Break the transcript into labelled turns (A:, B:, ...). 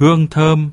A: hương thơm.